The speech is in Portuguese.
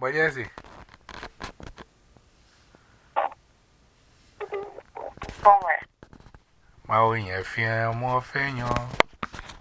But yes, it. Bom, é. Maurinha, fiamma, fenho.